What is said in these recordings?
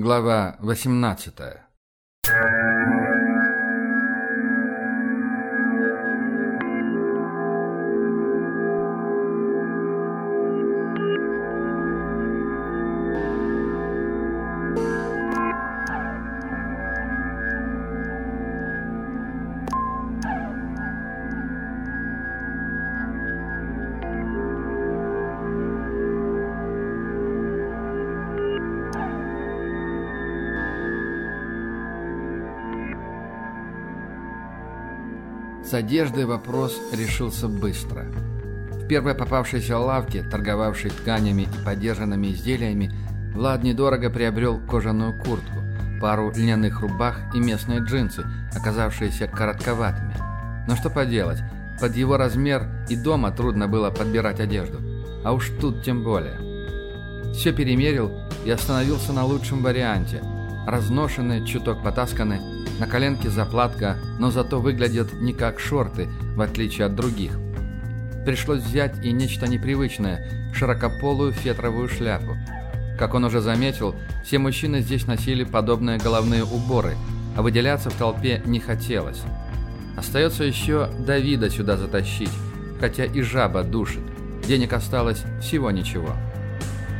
Глава 18 одеждой вопрос решился быстро. В первой попавшейся лавке, торговавшей тканями и подержанными изделиями, Влад недорого приобрел кожаную куртку, пару льняных рубах и местные джинсы, оказавшиеся коротковатыми. Но что поделать, под его размер и дома трудно было подбирать одежду. А уж тут тем более. Все перемерил и остановился на лучшем варианте. Разношенный, чуток потасканный, на коленке заплатка, но зато выглядят не как шорты, в отличие от других. Пришлось взять и нечто непривычное – широкополую фетровую шляпу. Как он уже заметил, все мужчины здесь носили подобные головные уборы, а выделяться в толпе не хотелось. Остается еще Давида сюда затащить, хотя и жаба душит. Денег осталось всего ничего.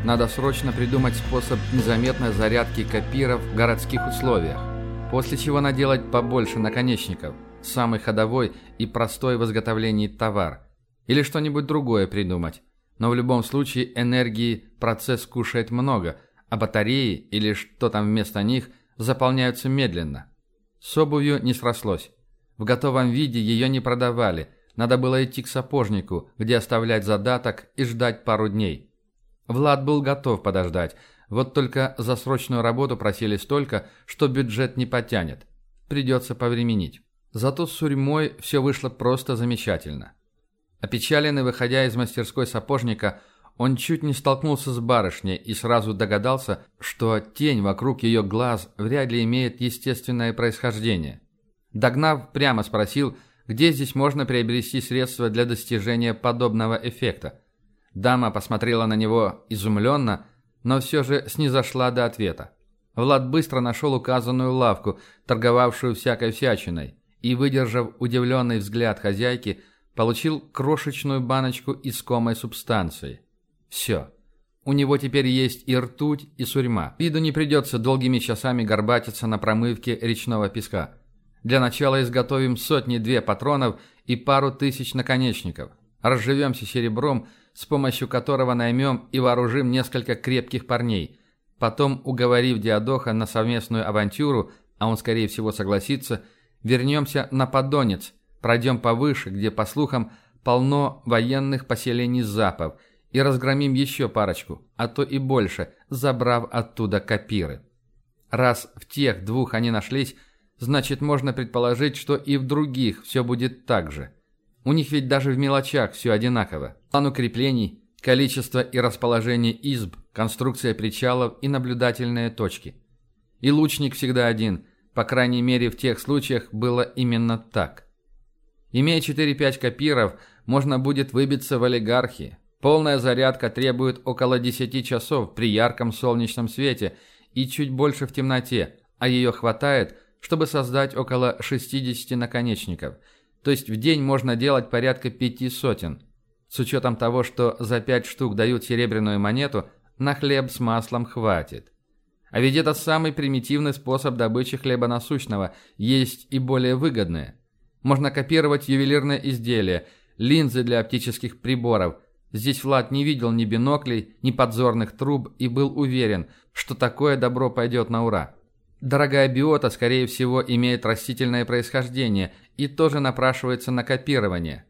Надо срочно придумать способ незаметной зарядки копиров в городских условиях. После чего наделать побольше наконечников, самый ходовой и простой в изготовлении товар. Или что-нибудь другое придумать. Но в любом случае энергии процесс кушает много, а батареи или что там вместо них заполняются медленно. С обувью не срослось. В готовом виде ее не продавали, надо было идти к сапожнику, где оставлять задаток и ждать пару дней. Влад был готов подождать, вот только за срочную работу просили столько, что бюджет не потянет. Придется повременить. Зато с Сурьмой все вышло просто замечательно. Опечаленный, выходя из мастерской сапожника, он чуть не столкнулся с барышней и сразу догадался, что тень вокруг ее глаз вряд ли имеет естественное происхождение. Догнав, прямо спросил, где здесь можно приобрести средства для достижения подобного эффекта. Дама посмотрела на него изумленно, но все же снизошла до ответа. Влад быстро нашел указанную лавку, торговавшую всякой всячиной, и, выдержав удивленный взгляд хозяйки, получил крошечную баночку искомой субстанции. Все. У него теперь есть и ртуть, и сурьма. Виду не придется долгими часами горбатиться на промывке речного песка. Для начала изготовим сотни-две патронов и пару тысяч наконечников. Разживемся серебром – с помощью которого наймем и вооружим несколько крепких парней. Потом, уговорив Диадоха на совместную авантюру, а он, скорее всего, согласится, вернемся на Подонец, пройдем повыше, где, по слухам, полно военных поселений запов, и разгромим еще парочку, а то и больше, забрав оттуда копиры. Раз в тех двух они нашлись, значит, можно предположить, что и в других все будет так же – у них ведь даже в мелочах все одинаково. План укреплений, количество и расположение изб, конструкция причалов и наблюдательные точки. И лучник всегда один, по крайней мере в тех случаях было именно так. Имея 4-5 копиров, можно будет выбиться в олигархии. Полная зарядка требует около 10 часов при ярком солнечном свете и чуть больше в темноте, а ее хватает, чтобы создать около 60 наконечников – то есть в день можно делать порядка пяти сотен. С учетом того, что за пять штук дают серебряную монету, на хлеб с маслом хватит. А ведь это самый примитивный способ добычи хлеба насущного, есть и более выгодные. Можно копировать ювелирные изделия, линзы для оптических приборов. Здесь Влад не видел ни биноклей, ни подзорных труб и был уверен, что такое добро пойдет на ура. Дорогая биота, скорее всего, имеет растительное происхождение и тоже напрашивается на копирование.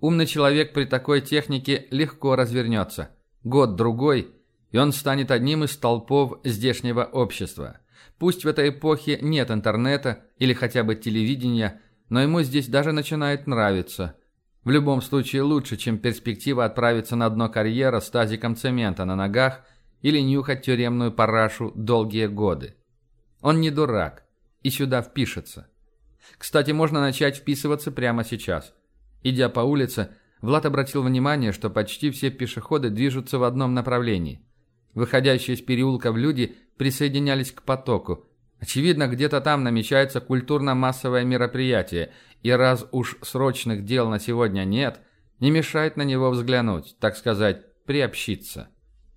Умный человек при такой технике легко развернется. Год-другой, и он станет одним из столпов здешнего общества. Пусть в этой эпохе нет интернета или хотя бы телевидения, но ему здесь даже начинает нравиться. В любом случае лучше, чем перспектива отправиться на дно карьера с тазиком цемента на ногах или нюхать тюремную парашу долгие годы. Он не дурак и сюда впишется. Кстати, можно начать вписываться прямо сейчас. Идя по улице, Влад обратил внимание, что почти все пешеходы движутся в одном направлении. Выходящие из переулка в люди присоединялись к потоку. Очевидно, где-то там намечается культурно-массовое мероприятие, и раз уж срочных дел на сегодня нет, не мешает на него взглянуть, так сказать, приобщиться.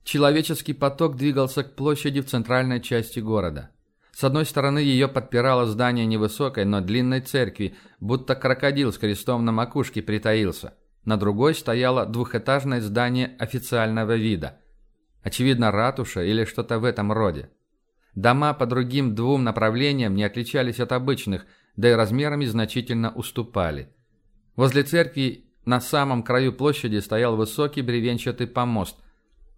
Человеческий поток двигался к площади в центральной части города. С одной стороны ее подпирало здание невысокой, но длинной церкви, будто крокодил с крестом на макушке притаился. На другой стояло двухэтажное здание официального вида. Очевидно, ратуша или что-то в этом роде. Дома по другим двум направлениям не отличались от обычных, да и размерами значительно уступали. Возле церкви на самом краю площади стоял высокий бревенчатый помост.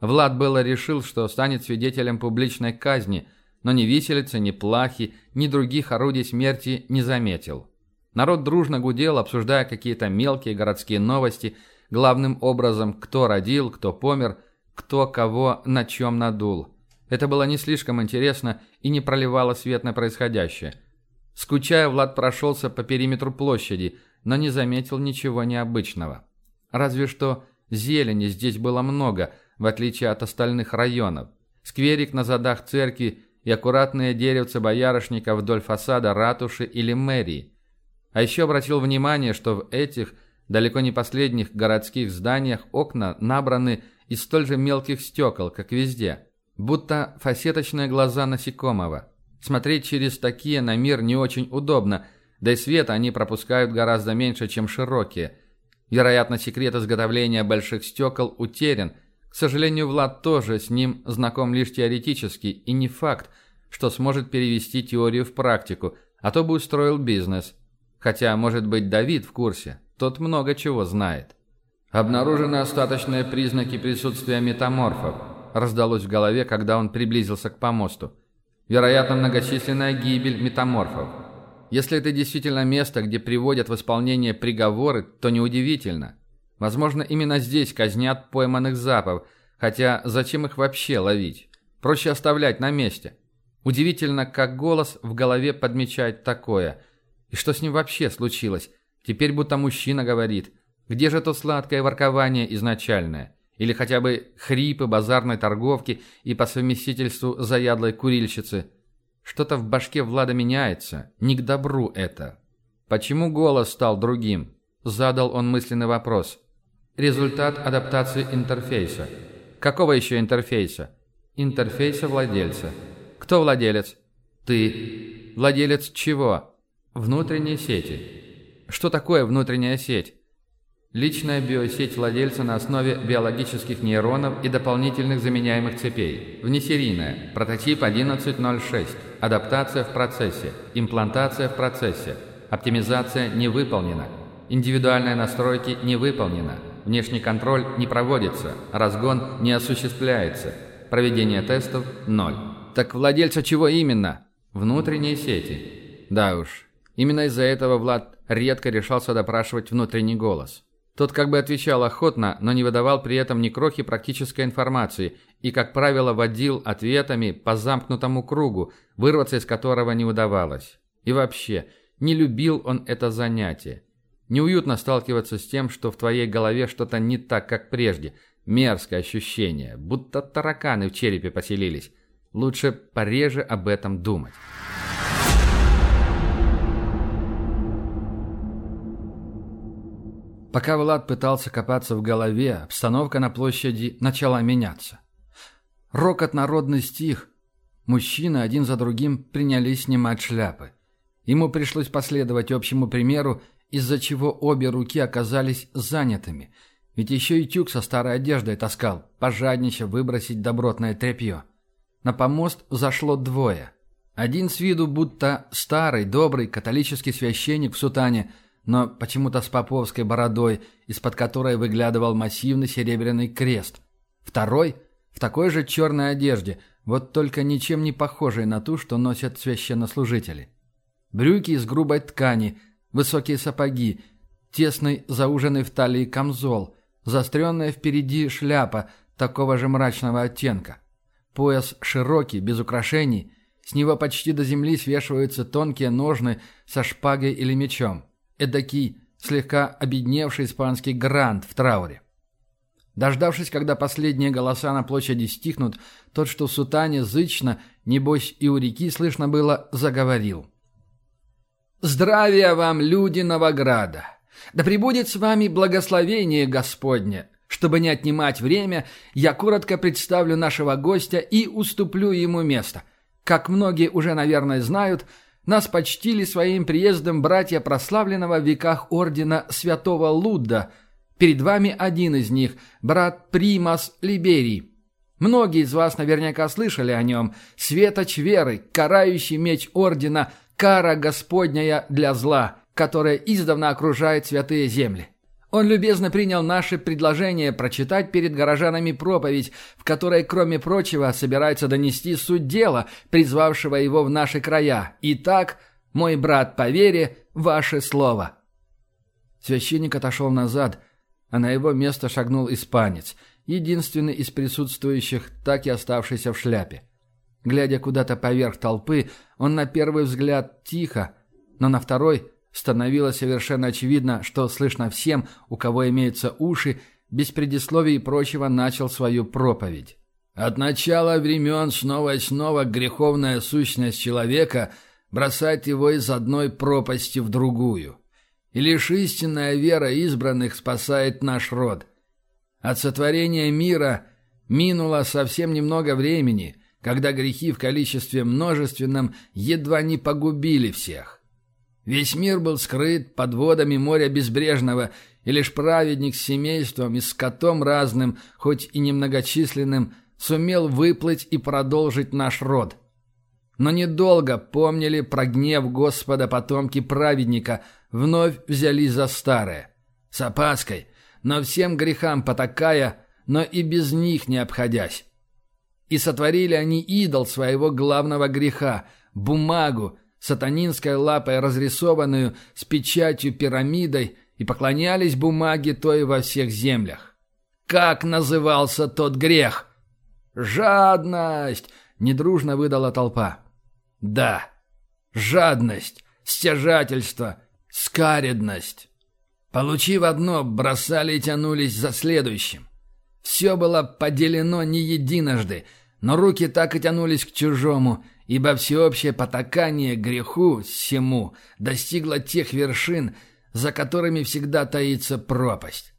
Влад было решил, что станет свидетелем публичной казни, но ни виселицы, ни плахи, ни других орудий смерти не заметил. Народ дружно гудел, обсуждая какие-то мелкие городские новости, главным образом, кто родил, кто помер, кто кого на чем надул. Это было не слишком интересно и не проливало свет на происходящее. Скучая, Влад прошелся по периметру площади, но не заметил ничего необычного. Разве что зелени здесь было много, в отличие от остальных районов. Скверик на задах церкви и аккуратные деревца боярышника вдоль фасада ратуши или мэрии. А еще обратил внимание, что в этих, далеко не последних городских зданиях окна набраны из столь же мелких стекол, как везде – Будто фасеточные глаза насекомого. Смотреть через такие на мир не очень удобно, да и света они пропускают гораздо меньше, чем широкие. Вероятно, секрет изготовления больших стекол утерян. К сожалению, Влад тоже с ним знаком лишь теоретически, и не факт, что сможет перевести теорию в практику, а то бы устроил бизнес. Хотя, может быть, Давид в курсе, тот много чего знает. Обнаружены остаточные признаки присутствия метаморфов раздалось в голове, когда он приблизился к помосту. Вероятно, многочисленная гибель метаморфов. Если это действительно место, где приводят в исполнение приговоры, то неудивительно. Возможно, именно здесь казнят пойманных запов, хотя зачем их вообще ловить? Проще оставлять на месте. Удивительно, как голос в голове подмечает такое. И что с ним вообще случилось? Теперь будто мужчина говорит. Где же то сладкое воркование изначальное? Или хотя бы хрипы базарной торговки и по совместительству заядлой курильщицы. Что-то в башке Влада меняется. Не к добру это. Почему голос стал другим? Задал он мысленный вопрос. Результат адаптации интерфейса. Какого еще интерфейса? Интерфейса владельца. Кто владелец? Ты. Владелец чего? Внутренней сети. Что такое внутренняя сеть? Личная биосеть владельца на основе биологических нейронов и дополнительных заменяемых цепей. Внесерийная. Прототип 1106. Адаптация в процессе. Имплантация в процессе. Оптимизация не выполнена. Индивидуальная настройки не выполнена. Внешний контроль не проводится. Разгон не осуществляется. Проведение тестов – ноль. Так владельца чего именно? Внутренней сети. Да уж. Именно из-за этого Влад редко решался допрашивать внутренний голос. Тот как бы отвечал охотно, но не выдавал при этом ни крохи практической информации и, как правило, водил ответами по замкнутому кругу, вырваться из которого не удавалось. И вообще, не любил он это занятие. Неуютно сталкиваться с тем, что в твоей голове что-то не так, как прежде. Мерзкое ощущение, будто тараканы в черепе поселились. Лучше пореже об этом думать. Пока Влад пытался копаться в голове, обстановка на площади начала меняться. Рокот народный стих. Мужчины один за другим принялись снимать шляпы. Ему пришлось последовать общему примеру, из-за чего обе руки оказались занятыми. Ведь еще и тюк со старой одеждой таскал, пожадничав выбросить добротное тряпье. На помост зашло двое. Один с виду будто старый, добрый католический священник в сутане – но почему-то с поповской бородой, из-под которой выглядывал массивный серебряный крест. Второй в такой же черной одежде, вот только ничем не похожей на ту, что носят священнослужители. Брюки из грубой ткани, высокие сапоги, тесный зауженный в талии камзол, заостренная впереди шляпа такого же мрачного оттенка. Пояс широкий, без украшений, с него почти до земли свешиваются тонкие ножны со шпагой или мечом эдакий, слегка обедневший испанский грант в трауре. Дождавшись, когда последние голоса на площади стихнут, тот, что в сутане зычно, небось и у реки слышно было, заговорил. «Здравия вам, люди Новограда! Да пребудет с вами благословение Господне! Чтобы не отнимать время, я коротко представлю нашего гостя и уступлю ему место. Как многие уже, наверное, знают, нас почтили своим приездом братья прославленного в веках ордена святого Лудда – Перед вами один из них, брат Примас Либерий. Многие из вас наверняка слышали о нем. Светоч веры, карающий меч ордена, кара Господняя для зла, которая издавна окружает святые земли. Он любезно принял наше предложение прочитать перед горожанами проповедь, в которой, кроме прочего, собирается донести суть дела, призвавшего его в наши края. Итак, мой брат по вере, ваше слово». Священник отошел назад – а на его место шагнул испанец, единственный из присутствующих, так и оставшийся в шляпе. Глядя куда-то поверх толпы, он на первый взгляд тихо, но на второй становилось совершенно очевидно, что слышно всем, у кого имеются уши, без предисловий и прочего начал свою проповедь. «От начала времен снова и снова греховная сущность человека бросает его из одной пропасти в другую. И лишь истинная вера избранных спасает наш род. От сотворения мира минуло совсем немного времени, когда грехи в количестве множественном едва не погубили всех. Весь мир был скрыт под водами моря безбрежного, и лишь праведник с семейством и скотом разным, хоть и немногочисленным, сумел выплыть и продолжить наш род. Но недолго помнили про гнев Господа потомки праведника – вновь взялись за старое. С опаской, но всем грехам потакая, но и без них не обходясь. И сотворили они идол своего главного греха – бумагу, сатанинской лапой разрисованную с печатью пирамидой, и поклонялись бумаге той во всех землях. Как назывался тот грех? «Жадность!» — недружно выдала толпа. «Да, жадность, стяжательство, Скаредность. Получив одно, бросали и тянулись за следующим. Все было поделено не единожды, но руки так и тянулись к чужому, ибо всеобщее потакание греху всему достигло тех вершин, за которыми всегда таится пропасть.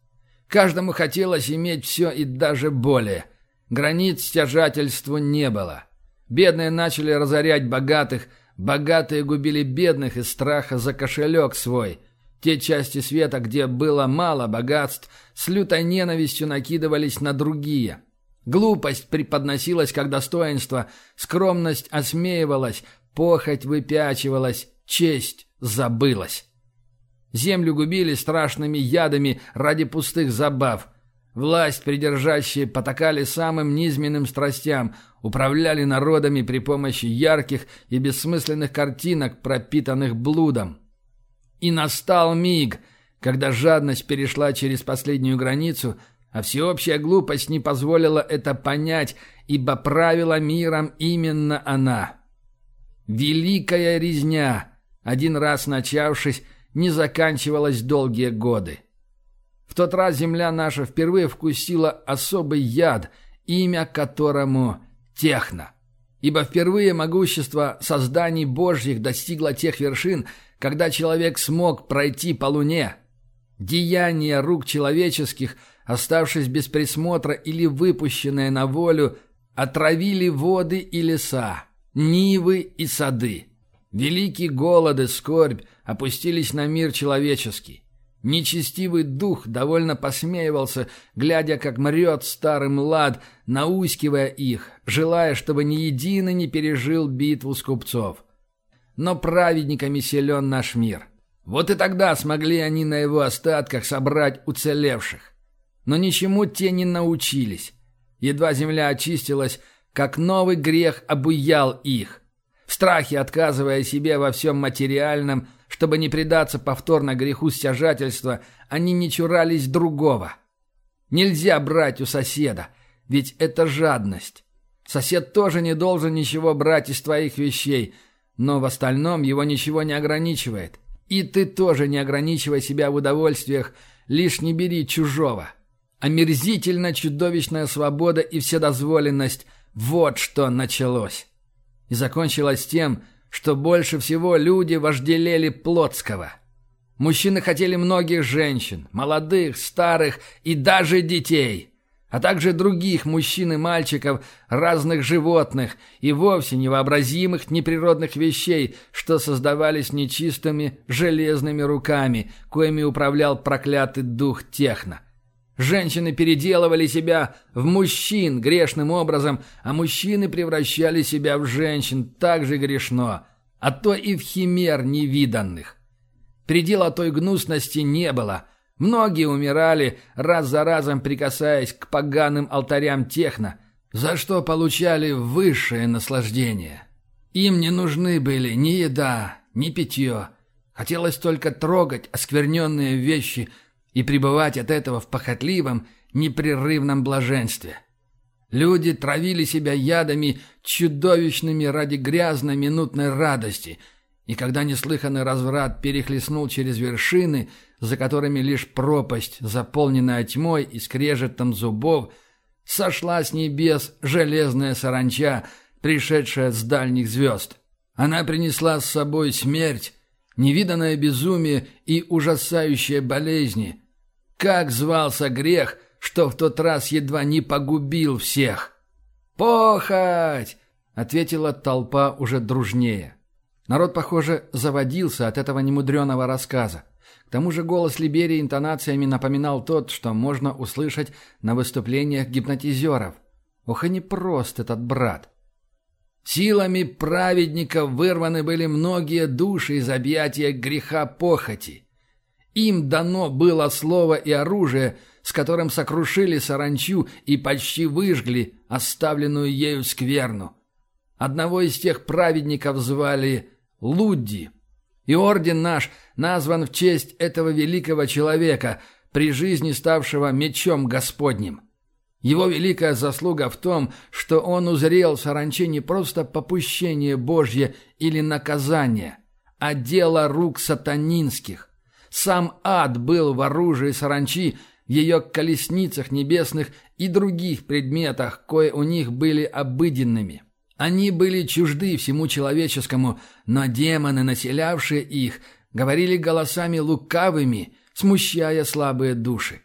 Каждому хотелось иметь все и даже более. Границ стяжательству не было. Бедные начали разорять богатых – Богатые губили бедных из страха за кошелек свой. Те части света, где было мало богатств, с лютой ненавистью накидывались на другие. Глупость преподносилась как достоинство, скромность осмеивалась, похоть выпячивалась, честь забылась. Землю губили страшными ядами ради пустых забав – Власть придержащие потакали самым низменным страстям, управляли народами при помощи ярких и бессмысленных картинок, пропитанных блудом. И настал миг, когда жадность перешла через последнюю границу, а всеобщая глупость не позволила это понять, ибо правила миром именно она. Великая резня, один раз начавшись, не заканчивалась долгие годы. В тот раз земля наша впервые вкусила особый яд, имя которому Техно. Ибо впервые могущество созданий Божьих достигло тех вершин, когда человек смог пройти по луне. Деяния рук человеческих, оставшись без присмотра или выпущенные на волю, отравили воды и леса, нивы и сады. Великий голод и скорбь опустились на мир человеческий. Нечестивый дух довольно посмеивался, глядя, как мрет старый млад, наускивая их, желая, чтобы ни единый не пережил битву с купцов. Но праведниками силен наш мир. Вот и тогда смогли они на его остатках собрать уцелевших. Но ничему те не научились. Едва земля очистилась, как новый грех обуял их. В страхе отказывая себе во всем материальном, чтобы не предаться повторно греху стяжательства, они не чурались другого. Нельзя брать у соседа, ведь это жадность. Сосед тоже не должен ничего брать из твоих вещей, но в остальном его ничего не ограничивает. И ты тоже не ограничивай себя в удовольствиях, лишь не бери чужого. Омерзительно чудовищная свобода и вседозволенность – вот что началось. И закончилось тем, что больше всего люди вожделели Плотского. Мужчины хотели многих женщин, молодых, старых и даже детей – а также других мужчин и мальчиков, разных животных и вовсе невообразимых неприродных вещей, что создавались нечистыми железными руками, коими управлял проклятый дух техно. Женщины переделывали себя в мужчин грешным образом, а мужчины превращали себя в женщин так же грешно, а то и в химер невиданных. Предела той гнусности не было – Многие умирали, раз за разом прикасаясь к поганым алтарям техно, за что получали высшее наслаждение. Им не нужны были ни еда, ни питье. Хотелось только трогать оскверненные вещи и пребывать от этого в похотливом, непрерывном блаженстве. Люди травили себя ядами чудовищными ради грязной минутной радости – и когда неслыханный разврат перехлестнул через вершины, за которыми лишь пропасть, заполненная тьмой и скрежетом зубов, сошла с небес железная саранча, пришедшая с дальних звезд. Она принесла с собой смерть, невиданное безумие и ужасающие болезни. Как звался грех, что в тот раз едва не погубил всех? «Похоть!» — ответила толпа уже дружнее. Народ, похоже, заводился от этого немудреного рассказа. К тому же голос Либерии интонациями напоминал тот, что можно услышать на выступлениях гипнотизеров. Ох и непрост этот брат. Силами праведников вырваны были многие души из объятия греха похоти. Им дано было слово и оружие, с которым сокрушили саранчу и почти выжгли оставленную ею скверну. Одного из тех праведников звали Лудди. И орден наш назван в честь этого великого человека, при жизни ставшего мечом Господним. Его великая заслуга в том, что он узрел в саранче не просто попущение Божье или наказание, а дело рук сатанинских. Сам ад был в оружии саранчи, в ее колесницах небесных и других предметах, кое у них были обыденными. Они были чужды всему человеческому, но демоны, населявшие их, говорили голосами лукавыми, смущая слабые души.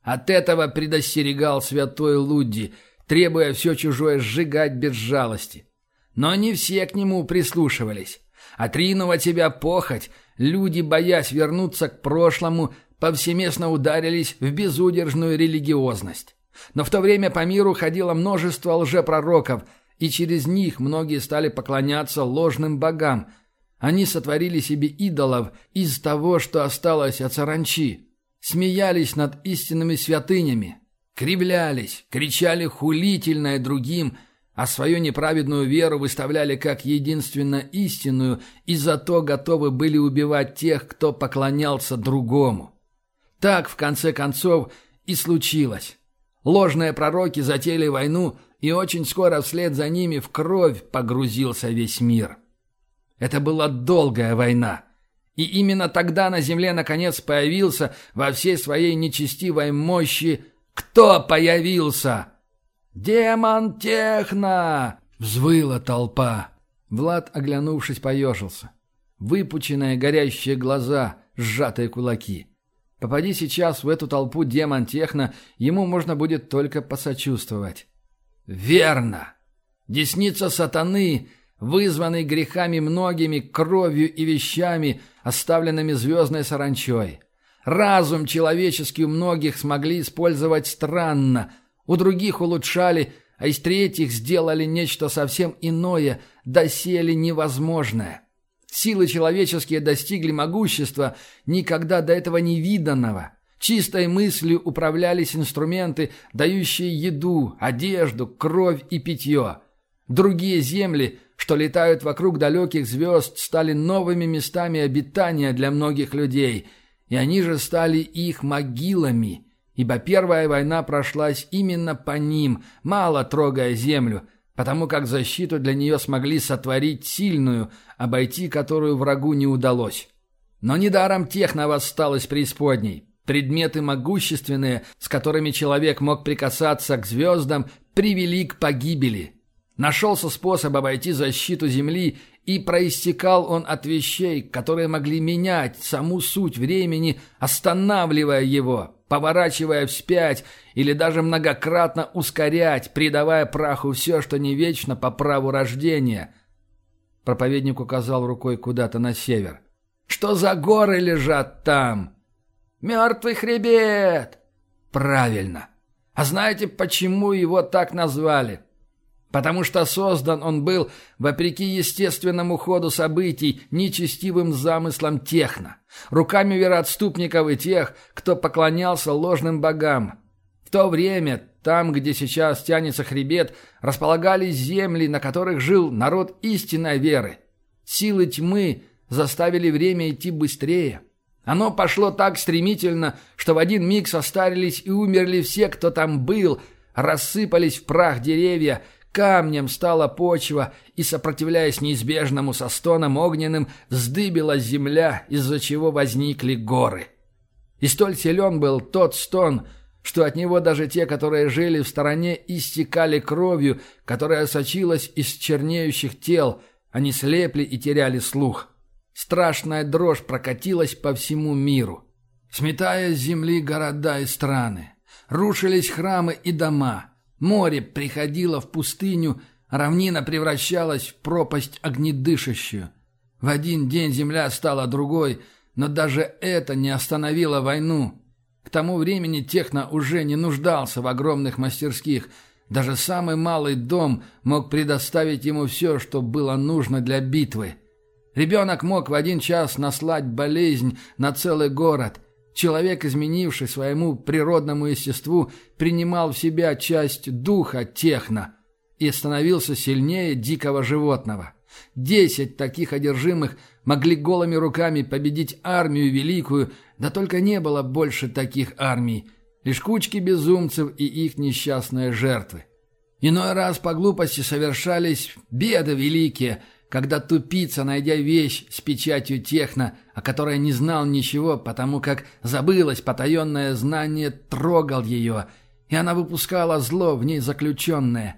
От этого предостерегал святой Лудди, требуя все чужое сжигать без жалости. Но не все к нему прислушивались. Отринув тебя похоть, люди, боясь вернуться к прошлому, повсеместно ударились в безудержную религиозность. Но в то время по миру ходило множество лжепророков – и через них многие стали поклоняться ложным богам. Они сотворили себе идолов из того, что осталось от саранчи, смеялись над истинными святынями, кривлялись, кричали хулительное другим, а свою неправедную веру выставляли как единственно истинную и зато готовы были убивать тех, кто поклонялся другому. Так, в конце концов, и случилось. Ложные пророки затеяли войну и очень скоро вслед за ними в кровь погрузился весь мир. Это была долгая война. И именно тогда на земле наконец появился во всей своей нечестивой мощи кто появился? «Демон Техно!» — взвыла толпа. Влад, оглянувшись, поежился. Выпученные горящие глаза, сжатые кулаки. Попади сейчас в эту толпу демон Техно, ему можно будет только посочувствовать. Верно. Десница сатаны, вызванный грехами многими, кровью и вещами, оставленными звездной саранчой. Разум человеческий у многих смогли использовать странно, у других улучшали, а из третьих сделали нечто совсем иное, доселе невозможное. Силы человеческие достигли могущества, никогда до этого не виданного. Чистой мыслью управлялись инструменты, дающие еду, одежду, кровь и питье. Другие земли, что летают вокруг далеких звезд, стали новыми местами обитания для многих людей, и они же стали их могилами, ибо первая война прошлась именно по ним, мало трогая землю, потому как защиту для нее смогли сотворить сильную, обойти которую врагу не удалось. Но недаром техно воссталась преисподней. Предметы могущественные, с которыми человек мог прикасаться к звездам, привели к погибели. Нашелся способ обойти защиту Земли, и проистекал он от вещей, которые могли менять саму суть времени, останавливая его, поворачивая вспять или даже многократно ускорять, придавая праху все, что не вечно по праву рождения. Проповедник указал рукой куда-то на север. «Что за горы лежат там?» «Мертвый хребет!» «Правильно. А знаете, почему его так назвали?» Потому что создан он был вопреки естественному ходу событий нечестивым замыслом техно, руками вероотступников и тех, кто поклонялся ложным богам. В то время, там, где сейчас тянется хребет, располагались земли, на которых жил народ истинной веры. Силы тьмы заставили время идти быстрее. Оно пошло так стремительно, что в один миг состарились и умерли все, кто там был, рассыпались в прах деревья, Камнем стала почва, и, сопротивляясь неизбежному со стоном огненным, вздыбила земля, из-за чего возникли горы. И столь силен был тот стон, что от него даже те, которые жили в стороне, истекали кровью, которая сочилась из чернеющих тел, они слепли и теряли слух. Страшная дрожь прокатилась по всему миру, сметая с земли города и страны. Рушились храмы и дома — Море приходило в пустыню, равнина превращалась в пропасть огнедышащую. В один день земля стала другой, но даже это не остановило войну. К тому времени Техно уже не нуждался в огромных мастерских. Даже самый малый дом мог предоставить ему все, что было нужно для битвы. Ребенок мог в один час наслать болезнь на целый город, Человек, изменивший своему природному естеству, принимал в себя часть духа техно и становился сильнее дикого животного. Десять таких одержимых могли голыми руками победить армию великую, да только не было больше таких армий, лишь кучки безумцев и их несчастные жертвы. Иной раз по глупости совершались беды великие – когда тупица, найдя вещь с печатью техно, о которой не знал ничего, потому как забылось потаенное знание, трогал ее, и она выпускала зло в ней заключенное.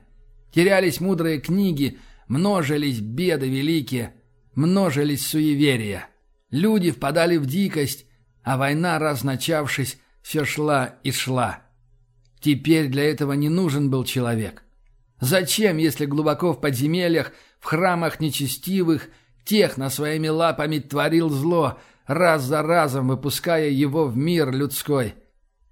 Терялись мудрые книги, множились беды великие, множились суеверия. Люди впадали в дикость, а война, раз начавшись, все шла и шла. Теперь для этого не нужен был человек. Зачем, если глубоко в подземельях в храмах нечестивых тех на своими лапами творил зло, раз за разом выпуская его в мир людской.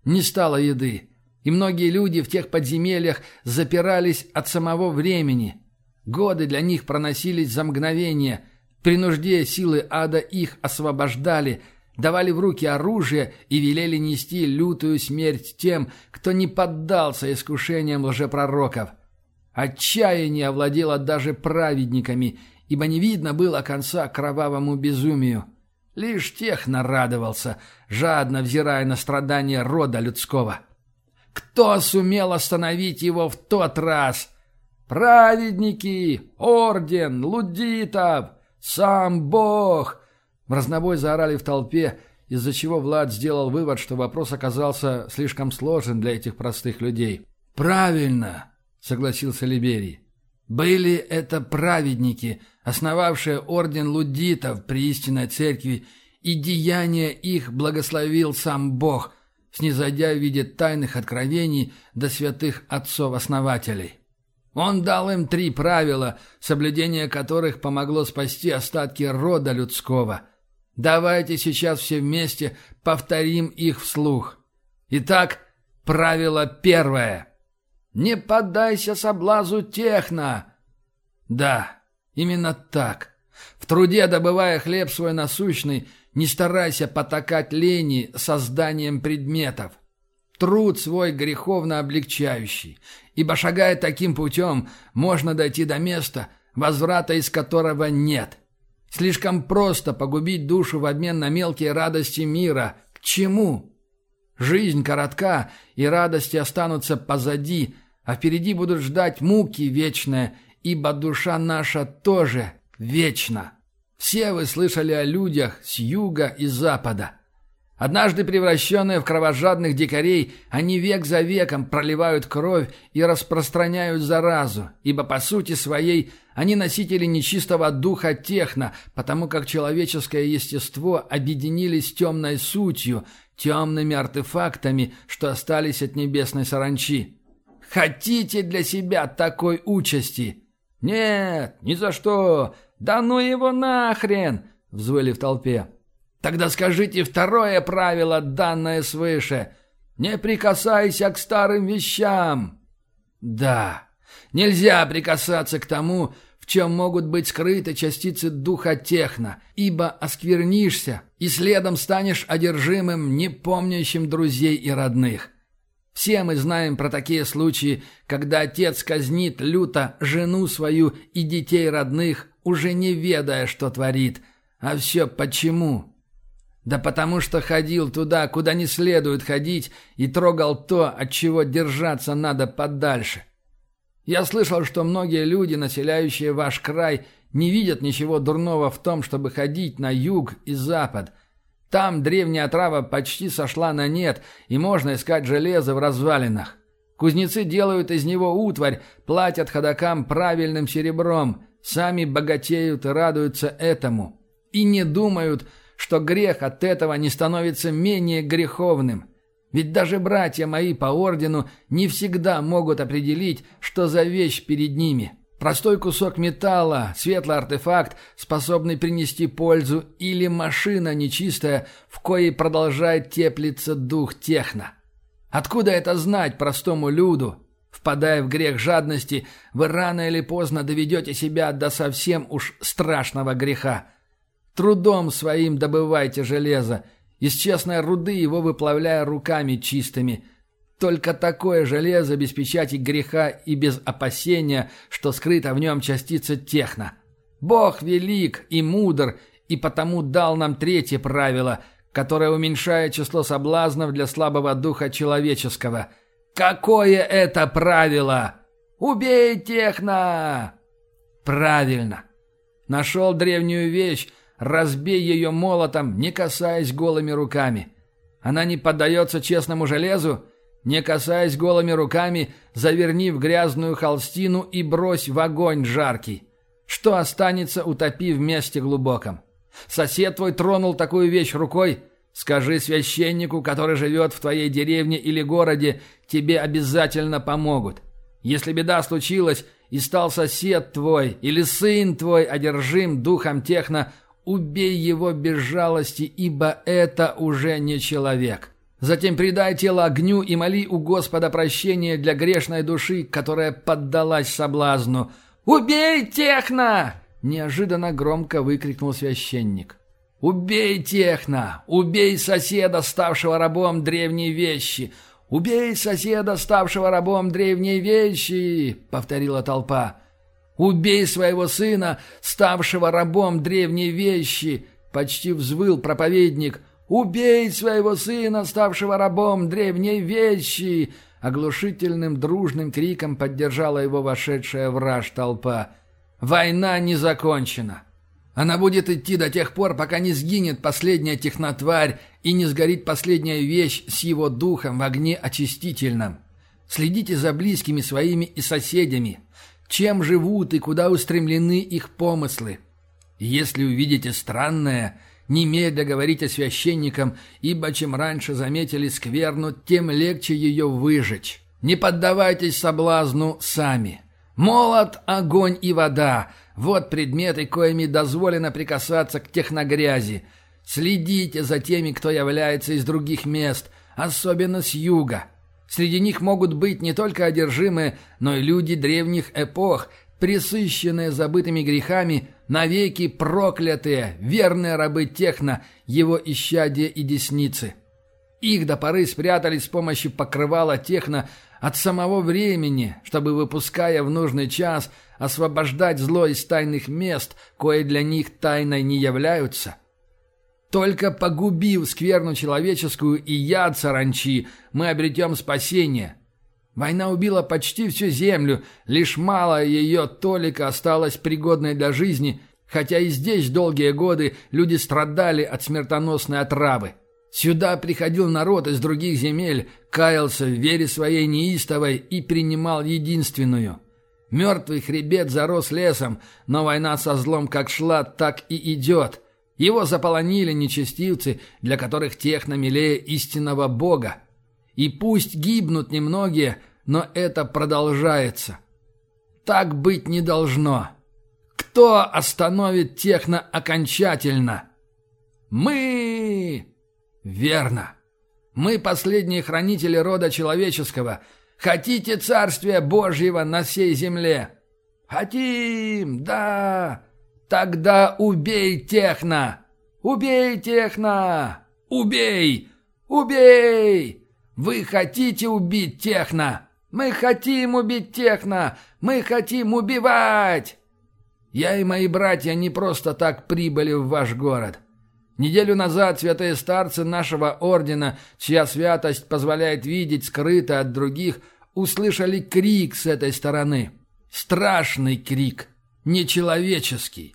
Не стало еды, и многие люди в тех подземельях запирались от самого времени. Годы для них проносились за мгновение. При нужде силы ада их освобождали, давали в руки оружие и велели нести лютую смерть тем, кто не поддался искушениям лжепророков. Отчаяние овладело даже праведниками, ибо не видно было конца кровавому безумию. Лишь тех нарадовался, жадно взирая на страдания рода людского. Кто сумел остановить его в тот раз? Праведники, орден, лудитов, сам Бог! В разнобой заорали в толпе, из-за чего Влад сделал вывод, что вопрос оказался слишком сложен для этих простых людей. «Правильно!» Согласился Либерий. «Были это праведники, основавшие орден лудитов при истинной церкви, и деяния их благословил сам Бог, снизойдя в виде тайных откровений до святых отцов-основателей. Он дал им три правила, соблюдение которых помогло спасти остатки рода людского. Давайте сейчас все вместе повторим их вслух. Итак, правило первое — не поддайся соблазу техно. Да, именно так. В труде, добывая хлеб свой насущный, не старайся потакать лени созданием предметов. Труд свой греховно облегчающий, ибо шагая таким путем, можно дойти до места, возврата из которого нет. Слишком просто погубить душу в обмен на мелкие радости мира. К чему? Жизнь коротка, и радости останутся позади, а впереди будут ждать муки вечные, ибо душа наша тоже вечна. Все вы слышали о людях с юга и запада. Однажды превращенные в кровожадных дикарей, они век за веком проливают кровь и распространяют заразу, ибо по сути своей они носители нечистого духа техно, потому как человеческое естество объединились с темной сутью, темными артефактами, что остались от небесной саранчи. Хотите для себя такой участи? Нет, ни за что. Да ну его нахрен, взвыли в толпе. Тогда скажите второе правило, данное свыше. Не прикасайся к старым вещам. Да, нельзя прикасаться к тому, в чем могут быть скрыты частицы духа техно, ибо осквернишься и следом станешь одержимым, не помнящим друзей и родных. Все мы знаем про такие случаи, когда отец казнит люто жену свою и детей родных, уже не ведая, что творит. А все почему? Да потому что ходил туда, куда не следует ходить, и трогал то, от чего держаться надо подальше. Я слышал, что многие люди, населяющие ваш край, не видят ничего дурного в том, чтобы ходить на юг и запад. Там древняя трава почти сошла на нет, и можно искать железо в развалинах. Кузнецы делают из него утварь, платят ходокам правильным серебром, сами богатеют и радуются этому. И не думают, что грех от этого не становится менее греховным. Ведь даже братья мои по ордену не всегда могут определить, что за вещь перед ними. Простой кусок металла, светлый артефакт, способный принести пользу, или машина нечистая, в коей продолжает теплиться дух техно. Откуда это знать простому люду? Впадая в грех жадности, вы рано или поздно доведете себя до совсем уж страшного греха. Трудом своим добывайте железо, из честной руды его выплавляя руками чистыми. Только такое железо без печати греха и без опасения, что скрыта в нем частица техно. Бог велик и мудр, и потому дал нам третье правило, которое уменьшает число соблазнов для слабого духа человеческого. Какое это правило? Убей техно! Правильно. Нашел древнюю вещь, Разбей ее молотом, не касаясь голыми руками. Она не поддается честному железу? Не касаясь голыми руками, заверни в грязную холстину и брось в огонь жаркий. Что останется, утопи в месте глубоком? Сосед твой тронул такую вещь рукой? Скажи священнику, который живет в твоей деревне или городе, тебе обязательно помогут. Если беда случилась, и стал сосед твой или сын твой одержим духом техно, Убей его без жалости, ибо это уже не человек. Затем предай тело огню и моли у Господа прощения для грешной души, которая поддалась соблазну. «Убей Техно!» – неожиданно громко выкрикнул священник. «Убей Техно! Убей соседа, ставшего рабом древней вещи! Убей соседа, ставшего рабом древней вещи!» – повторила толпа. «Убей своего сына, ставшего рабом древней вещи!» — почти взвыл проповедник. «Убей своего сына, ставшего рабом древней вещи!» Оглушительным дружным криком поддержала его вошедшая враж толпа. «Война не закончена!» Она будет идти до тех пор, пока не сгинет последняя технотварь и не сгорит последняя вещь с его духом в огне очистительном. Следите за близкими своими и соседями чем живут и куда устремлены их помыслы. если увидите странное, немедля говорите священникам, ибо чем раньше заметили скверну, тем легче ее выжечь. Не поддавайтесь соблазну сами. Молот, огонь и вода – вот предметы, коими дозволено прикасаться к техногрязи. Следите за теми, кто является из других мест, особенно с юга – Среди них могут быть не только одержимые, но и люди древних эпох, присыщенные забытыми грехами, навеки проклятые, верные рабы техно, его исчадия и десницы. Их до поры спрятали с помощью покрывала техно от самого времени, чтобы, выпуская в нужный час, освобождать зло из тайных мест, кое для них тайной не являются – только погубив скверну человеческую и яд саранчи, мы обретем спасение. Война убила почти всю землю, лишь мало ее толика осталось пригодной для жизни, хотя и здесь долгие годы люди страдали от смертоносной отравы. Сюда приходил народ из других земель, каялся в вере своей неистовой и принимал единственную. Мертвый хребет зарос лесом, но война со злом как шла, так и идет. Его заполонили нечестивцы, для которых техно милее истинного Бога. И пусть гибнут немногие, но это продолжается. Так быть не должно. Кто остановит техно окончательно? Мы! Верно. Мы последние хранители рода человеческого. Хотите царствия Божьего на всей земле? Хотим, да. Тогда убей техно. Убей техно. Убей. Убей. Вы хотите убить техно. Мы хотим убить техно. Мы хотим убивать. Я и мои братья не просто так прибыли в ваш город. Неделю назад святые старцы нашего ордена, чья святость позволяет видеть скрыто от других, услышали крик с этой стороны. Страшный крик, нечеловеческий.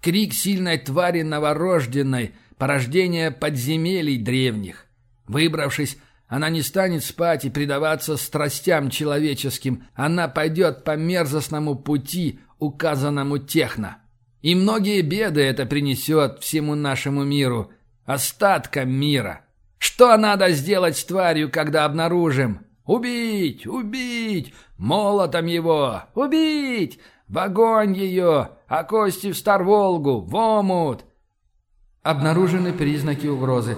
Крик сильной твари новорожденной, порождения подземелий древних. Выбравшись, она не станет спать и предаваться страстям человеческим. Она пойдет по мерзостному пути, указанному техно. И многие беды это принесет всему нашему миру, остаткам мира. Что надо сделать с тварью, когда обнаружим? Убить! Убить! Молотом его! Убить! В огонь ее! А кости в Старволгу! В омут! Обнаружены признаки угрозы.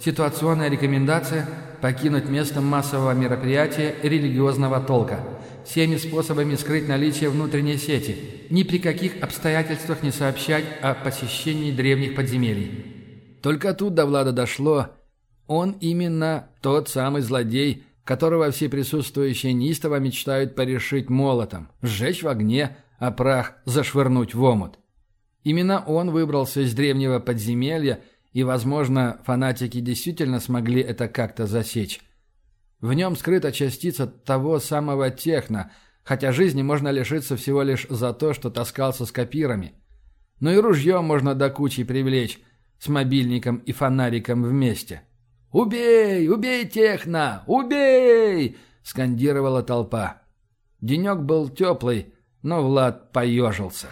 Ситуационная рекомендация – покинуть место массового мероприятия религиозного толка – всеми способами скрыть наличие внутренней сети, ни при каких обстоятельствах не сообщать о посещении древних подземелий. Только тут до Влада дошло, он именно тот самый злодей, которого все присутствующие неистово мечтают порешить молотом, сжечь в огне, а прах зашвырнуть в омут. Именно он выбрался из древнего подземелья, и, возможно, фанатики действительно смогли это как-то засечь. В нем скрыта частица того самого техно, хотя жизни можно лишиться всего лишь за то, что таскался с копирами. Но и ружье можно до кучи привлечь, с мобильником и фонариком вместе. «Убей! Убей техно! Убей!» — скандировала толпа. Денек был теплый, но Влад поежился.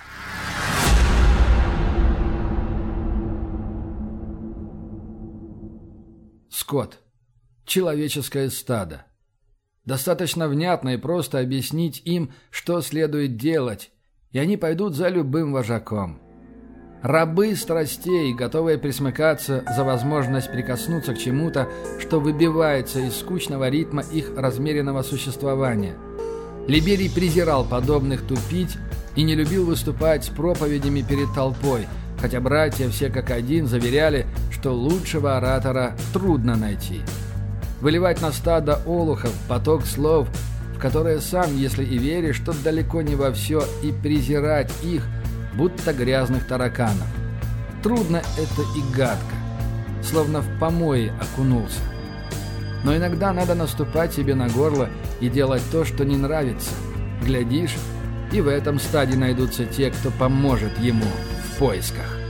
Скотт человеческое стадо. Достаточно внятно и просто объяснить им, что следует делать, и они пойдут за любым вожаком. Рабы страстей, готовые присмыкаться за возможность прикоснуться к чему-то, что выбивается из скучного ритма их размеренного существования. Либерий презирал подобных тупить и не любил выступать с проповедями перед толпой, хотя братья все как один заверяли, что лучшего оратора трудно найти выливать на стадо олухов поток слов, в которые сам, если и веришь, то далеко не во все, и презирать их, будто грязных тараканов. Трудно это и гадко, словно в помои окунулся. Но иногда надо наступать себе на горло и делать то, что не нравится. Глядишь, и в этом стаде найдутся те, кто поможет ему в поисках.